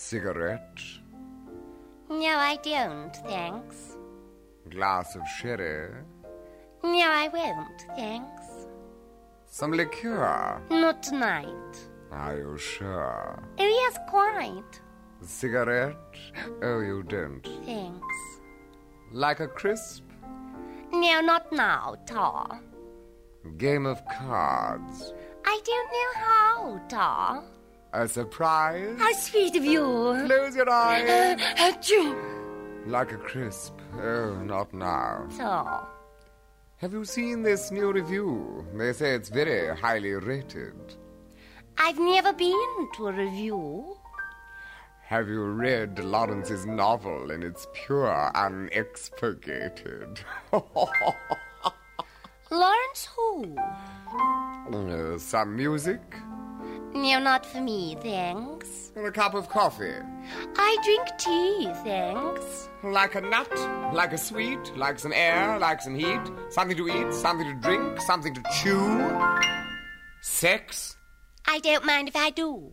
Cigarette? No, I don't, thanks. Glass of sherry? No, I won't, thanks. Some liqueur? Not tonight. Are you sure? Oh, yes, quite. Cigarette? Oh, you don't. Thanks. Like a crisp? No, not now, Tar. Game of cards? I don't know how, Tar. A surprise? How sweet of you. Close your eyes. Achoo. Like a crisp? Oh, not now. So, Have you seen this new revue? They say it's very highly rated. I've never been to a revue. Have you read Lawrence's novel in its pure, unexpurgated? Lawrence who? Uh, some music? No, not for me, thanks. And a cup of coffee? I drink tea, thanks. Like a nut? Like a sweet? Like some air? Like some heat? Something to eat? Something to drink? Something to chew? Sex? I don't mind if I do.